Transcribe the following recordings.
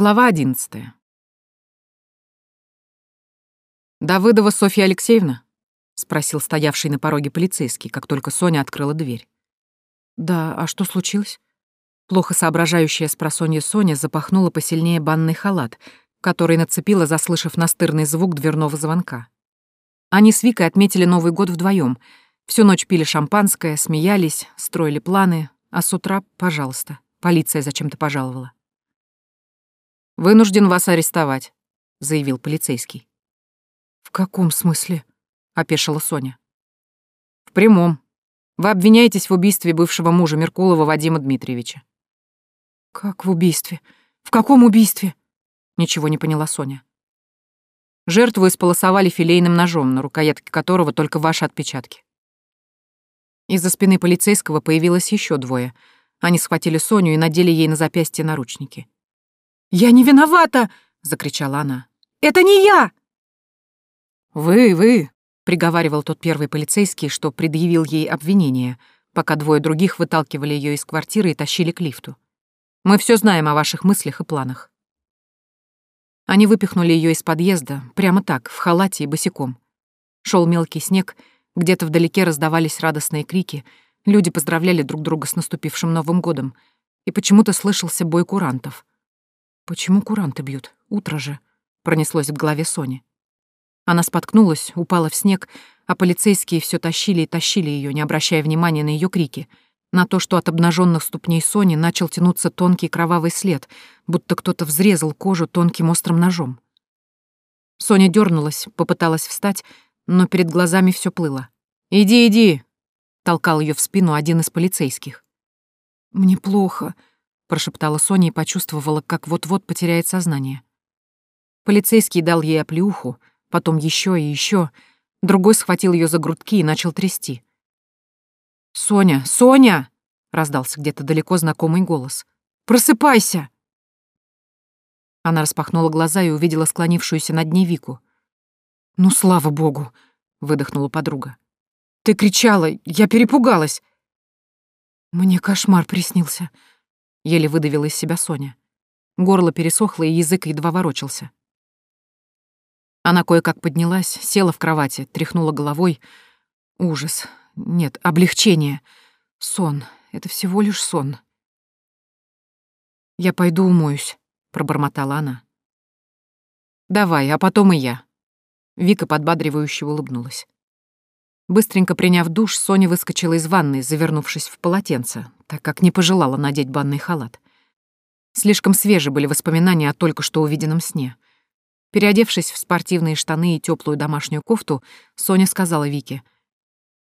Глава одиннадцатая. «Давыдова Софья Алексеевна?» — спросил стоявший на пороге полицейский, как только Соня открыла дверь. «Да, а что случилось?» Плохо соображающая с просонья Соня запахнула посильнее банный халат, который нацепила, заслышав настырный звук дверного звонка. Они с Викой отметили Новый год вдвоем. Всю ночь пили шампанское, смеялись, строили планы, а с утра, пожалуйста, полиция зачем-то пожаловала. «Вынужден вас арестовать», — заявил полицейский. «В каком смысле?» — опешила Соня. «В прямом. Вы обвиняетесь в убийстве бывшего мужа Меркулова Вадима Дмитриевича». «Как в убийстве? В каком убийстве?» Ничего не поняла Соня. Жертву исполосовали филейным ножом, на рукоятке которого только ваши отпечатки. Из-за спины полицейского появилось еще двое. Они схватили Соню и надели ей на запястье наручники. «Я не виновата!» — закричала она. «Это не я!» «Вы, вы!» — приговаривал тот первый полицейский, что предъявил ей обвинение, пока двое других выталкивали ее из квартиры и тащили к лифту. «Мы все знаем о ваших мыслях и планах». Они выпихнули ее из подъезда, прямо так, в халате и босиком. Шел мелкий снег, где-то вдалеке раздавались радостные крики, люди поздравляли друг друга с наступившим Новым годом, и почему-то слышался бой курантов. Почему куранты бьют? Утро же. Пронеслось в голове Сони. Она споткнулась, упала в снег, а полицейские все тащили и тащили ее, не обращая внимания на ее крики, на то, что от обнаженных ступней Сони начал тянуться тонкий кровавый след, будто кто-то взрезал кожу тонким острым ножом. Соня дернулась, попыталась встать, но перед глазами все плыло. «Иди, иди!» — толкал ее в спину один из полицейских. «Мне плохо», прошептала Соня и почувствовала, как вот-вот потеряет сознание. Полицейский дал ей оплеуху, потом еще и еще. Другой схватил ее за грудки и начал трясти. «Соня! Соня!» — раздался где-то далеко знакомый голос. «Просыпайся!» Она распахнула глаза и увидела склонившуюся над ней Вику. «Ну, слава богу!» — выдохнула подруга. «Ты кричала! Я перепугалась!» «Мне кошмар приснился», еле выдавила из себя Соня. Горло пересохло, и язык едва ворочался. Она кое-как поднялась, села в кровати, тряхнула головой. Ужас. Нет, облегчение. Сон. Это всего лишь сон. «Я пойду умоюсь», — пробормотала она. «Давай, а потом и я». Вика подбадривающе улыбнулась. Быстренько приняв душ, Соня выскочила из ванной, завернувшись в полотенце, так как не пожелала надеть банный халат. Слишком свежи были воспоминания о только что увиденном сне. Переодевшись в спортивные штаны и теплую домашнюю кофту, Соня сказала Вике.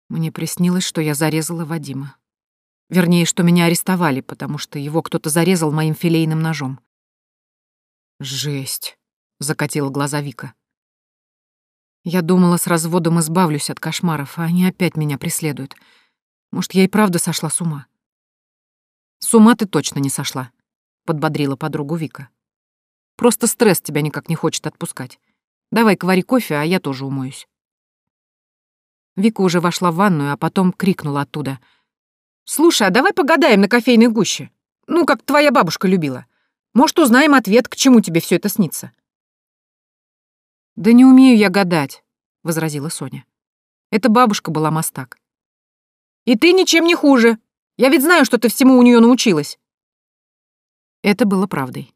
«Мне приснилось, что я зарезала Вадима. Вернее, что меня арестовали, потому что его кто-то зарезал моим филейным ножом». «Жесть», — закатила глаза Вика. Я думала, с разводом избавлюсь от кошмаров, а они опять меня преследуют. Может, я и правда сошла с ума? С ума ты точно не сошла, подбодрила подругу Вика. Просто стресс тебя никак не хочет отпускать. Давай-ка кофе, а я тоже умоюсь. Вика уже вошла в ванную, а потом крикнула оттуда. «Слушай, а давай погадаем на кофейной гуще. Ну, как твоя бабушка любила. Может, узнаем ответ, к чему тебе все это снится». «Да не умею я гадать», — возразила Соня. «Это бабушка была мастак». «И ты ничем не хуже. Я ведь знаю, что ты всему у нее научилась». Это было правдой.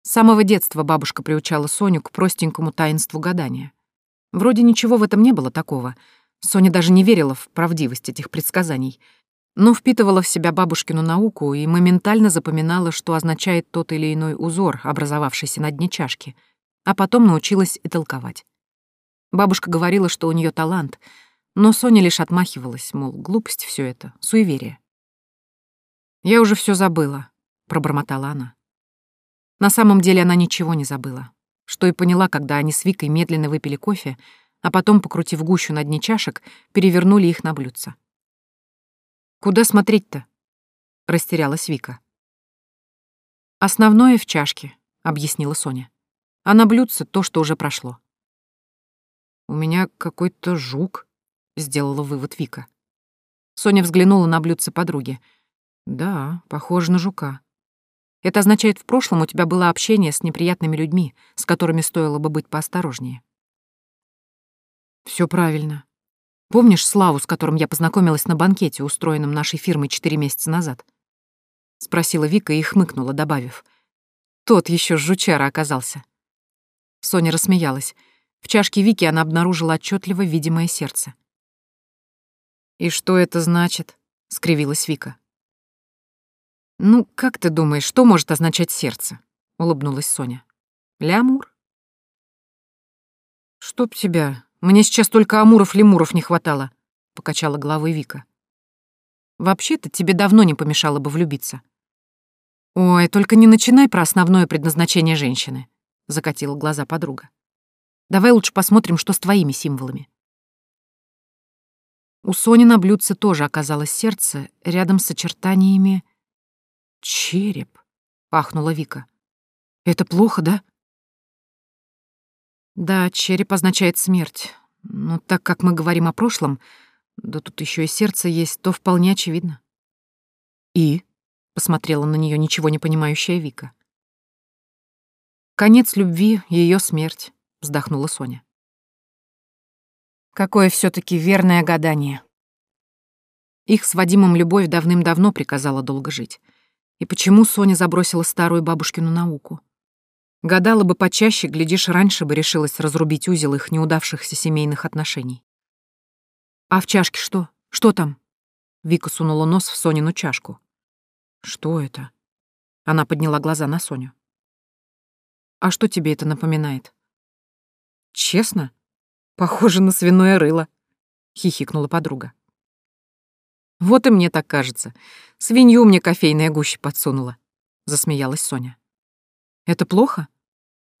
С самого детства бабушка приучала Соню к простенькому таинству гадания. Вроде ничего в этом не было такого. Соня даже не верила в правдивость этих предсказаний, но впитывала в себя бабушкину науку и моментально запоминала, что означает тот или иной узор, образовавшийся на дне чашки — а потом научилась и толковать. Бабушка говорила, что у нее талант, но Соня лишь отмахивалась, мол, глупость все это, суеверие. «Я уже все забыла», — пробормотала она. На самом деле она ничего не забыла, что и поняла, когда они с Викой медленно выпили кофе, а потом, покрутив гущу на дне чашек, перевернули их на блюдце. «Куда смотреть-то?» — растерялась Вика. «Основное в чашке», — объяснила Соня а на блюдце то, что уже прошло. «У меня какой-то жук», — сделала вывод Вика. Соня взглянула на блюдце подруги. «Да, похоже на жука». Это означает, в прошлом у тебя было общение с неприятными людьми, с которыми стоило бы быть поосторожнее. Все правильно. Помнишь Славу, с которым я познакомилась на банкете, устроенном нашей фирмой четыре месяца назад? Спросила Вика и хмыкнула, добавив. Тот еще жучара оказался. Соня рассмеялась. В чашке Вики она обнаружила отчетливо видимое сердце. «И что это значит?» — скривилась Вика. «Ну, как ты думаешь, что может означать сердце?» — улыбнулась Соня. «Лямур?» «Чтоб тебя, мне сейчас только амуров-лемуров не хватало», — покачала головой Вика. «Вообще-то тебе давно не помешало бы влюбиться». «Ой, только не начинай про основное предназначение женщины», — закатила глаза подруга. «Давай лучше посмотрим, что с твоими символами». У Сони на блюдце тоже оказалось сердце рядом с очертаниями... «Череп», — пахнула Вика. «Это плохо, да?» Да, череп означает смерть. Но так как мы говорим о прошлом, да тут еще и сердце есть, то вполне очевидно. И? Посмотрела на нее ничего не понимающая Вика. Конец любви — ее смерть, вздохнула Соня. Какое все таки верное гадание. Их с Вадимом любовь давным-давно приказала долго жить. И почему Соня забросила старую бабушкину науку? Гадала бы почаще, глядишь, раньше бы решилась разрубить узел их неудавшихся семейных отношений. «А в чашке что? Что там?» Вика сунула нос в Сонину чашку. «Что это?» Она подняла глаза на Соню. «А что тебе это напоминает?» «Честно? Похоже на свиное рыло», — хихикнула подруга. «Вот и мне так кажется. Свинью мне кофейная гуща подсунула», — засмеялась Соня. «Это плохо?»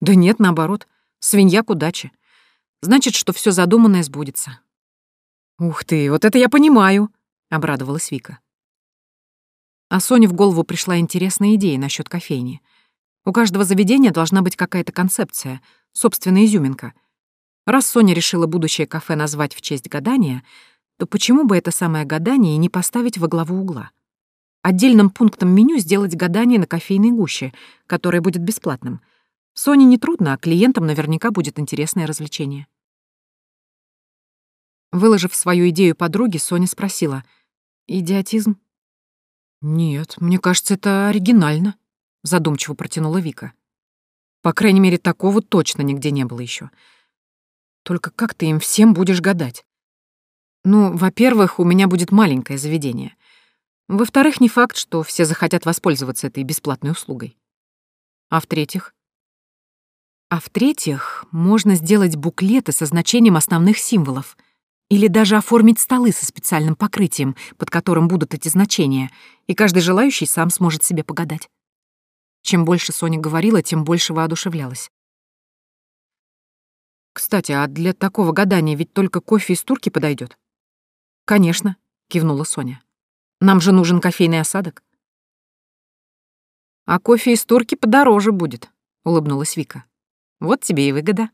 Да нет, наоборот. Свинья к удаче. Значит, что все задуманное сбудется. Ух ты, вот это я понимаю, обрадовалась Вика. А Соне в голову пришла интересная идея насчет кофейни. У каждого заведения должна быть какая-то концепция, собственная изюминка. Раз Соня решила будущее кафе назвать в честь гадания, то почему бы это самое гадание не поставить во главу угла? Отдельным пунктом меню сделать гадание на кофейной гуще, которое будет бесплатным — Соне нетрудно, а клиентам наверняка будет интересное развлечение. Выложив свою идею подруге, Соня спросила. «Идиотизм?» «Нет, мне кажется, это оригинально», — задумчиво протянула Вика. «По крайней мере, такого точно нигде не было еще. Только как ты им всем будешь гадать? Ну, во-первых, у меня будет маленькое заведение. Во-вторых, не факт, что все захотят воспользоваться этой бесплатной услугой. А в-третьих, а в-третьих, можно сделать буклеты со значением основных символов. Или даже оформить столы со специальным покрытием, под которым будут эти значения, и каждый желающий сам сможет себе погадать. Чем больше Соня говорила, тем больше воодушевлялась. «Кстати, а для такого гадания ведь только кофе из турки подойдет. «Конечно», — кивнула Соня. «Нам же нужен кофейный осадок». «А кофе из турки подороже будет», — улыбнулась Вика. Вот тебе и выгода.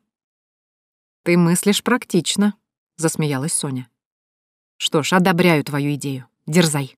Ты мыслишь практично, засмеялась Соня. Что ж, одобряю твою идею. Дерзай.